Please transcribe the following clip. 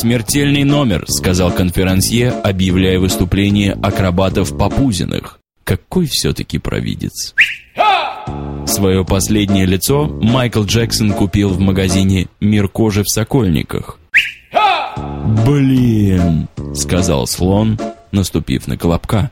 «Смертельный номер», — сказал конферансье, объявляя выступление акробатов Папузиных. Какой все-таки провидец. Свое последнее лицо Майкл Джексон купил в магазине «Мир кожи в Сокольниках». «Блин», — сказал слон, наступив на колобка.